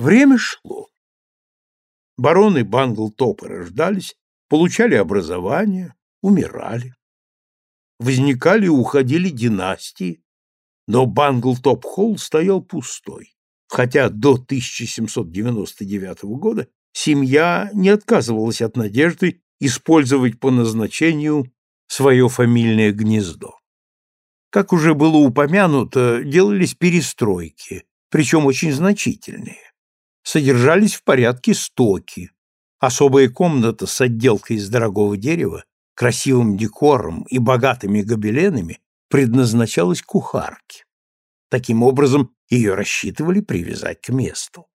Время шло. Бароны Банглтопа рождались, получали образование, умирали. Возникали и уходили династии, но Банглтоп-холл стоял пустой, хотя до 1799 года семья не отказывалась от надежды использовать по назначению свое фамильное гнездо. Как уже было упомянуто, делались перестройки, причем очень значительные. Содержались в порядке стоки, особая комната с отделкой из дорогого дерева, красивым декором и богатыми гобеленами предназначалась кухарке. Таким образом, ее рассчитывали привязать к месту.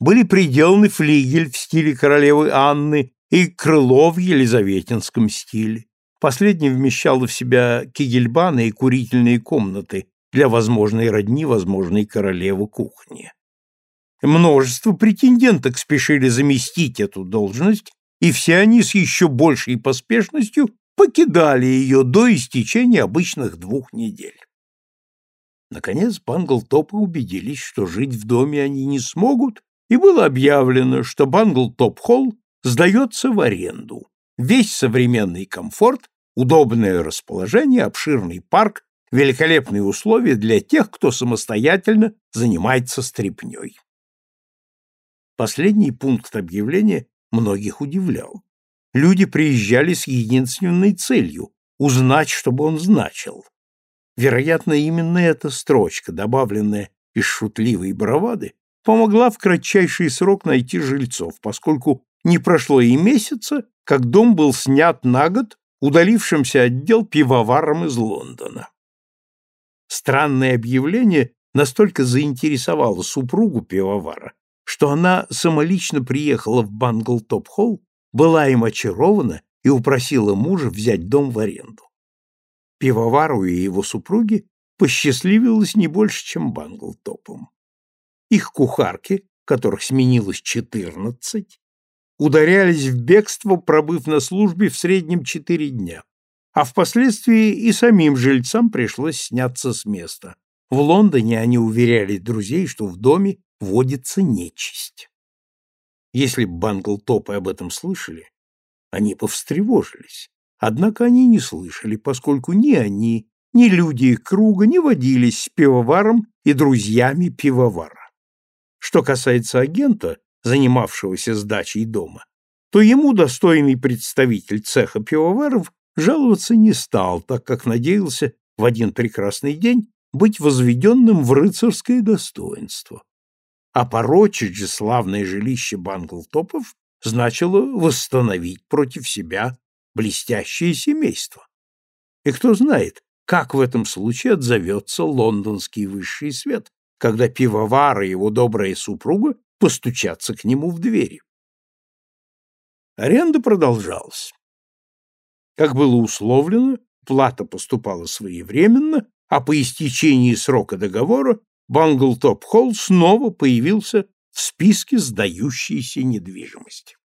Были приделаны флигель в стиле королевы Анны и крыло в елизаветинском стиле. Последнее вмещало в себя кигельбаны и курительные комнаты для возможной родни возможной королевы кухни. Множество претенденток спешили заместить эту должность, и все они с еще большей поспешностью покидали ее до истечения обычных двух недель. Наконец Банглтопы убедились, что жить в доме они не смогут, и было объявлено, что Банглтоп-холл сдается в аренду. Весь современный комфорт, удобное расположение, обширный парк, великолепные условия для тех, кто самостоятельно занимается стряпнёй. Последний пункт объявления многих удивлял. Люди приезжали с единственной целью – узнать, чтобы он значил. Вероятно, именно эта строчка, добавленная из шутливой бравады, помогла в кратчайший срок найти жильцов, поскольку не прошло и месяца, как дом был снят на год удалившимся отдел пивоваром из Лондона. Странное объявление настолько заинтересовало супругу пивовара, что она самолично приехала в Банглтоп-холл, была им очарована и упросила мужа взять дом в аренду. Пивовару и его супруге посчастливилось не больше, чем Банглтопом. Их кухарки, которых сменилось четырнадцать, ударялись в бегство, пробыв на службе в среднем четыре дня. А впоследствии и самим жильцам пришлось сняться с места. В Лондоне они уверяли друзей, что в доме водится нечисть. Если Банглтопы об этом слышали, они повстревожились. Однако они не слышали, поскольку ни они, ни люди их круга не водились с пивоваром и друзьями пивовара. Что касается агента, занимавшегося сдачей дома, то ему достойный представитель цеха пивоваров жаловаться не стал, так как надеялся в один прекрасный день быть возведенным в рыцарское достоинство. А порочить же славное жилище Банглтопов значило восстановить против себя блестящее семейство. И кто знает, как в этом случае отзовется лондонский высший свет, когда пивовар и его добрая супруга постучаться к нему в двери. Аренда продолжалась. Как было условлено, плата поступала своевременно, а по истечении срока договора Банглтоп-холл снова появился в списке сдающейся недвижимости.